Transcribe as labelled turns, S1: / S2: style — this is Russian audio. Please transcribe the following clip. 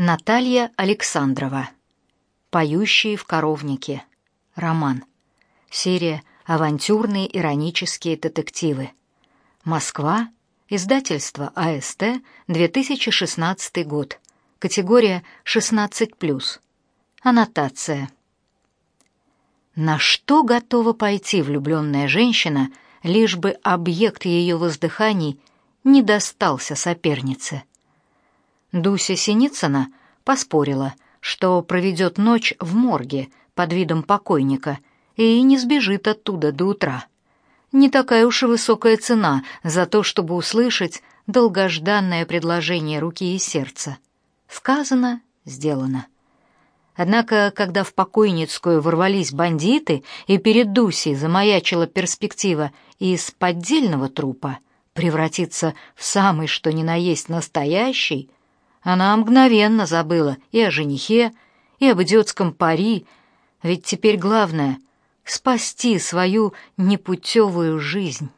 S1: Наталья Александрова. Поющие в коровнике. Роман. Серия Авантюрные иронические детективы. Москва. Издательство АСТ. 2016 год. Категория 16+. Аннотация. На что готова пойти влюбленная женщина, лишь бы объект ее воздыханий не достался сопернице? Дуся Синицына поспорила, что проведет ночь в морге под видом покойника и не сбежит оттуда до утра. Не такая уж и высокая цена за то, чтобы услышать долгожданное предложение руки и сердца. Сказано, сделано. Однако, когда в покойницкую ворвались бандиты, и перед Дусей замаячила перспектива из поддельного трупа превратиться в самый что ни на есть настоящий, она мгновенно забыла и о женихе, и об идиотском пари, ведь теперь главное — спасти свою непутевую жизнь.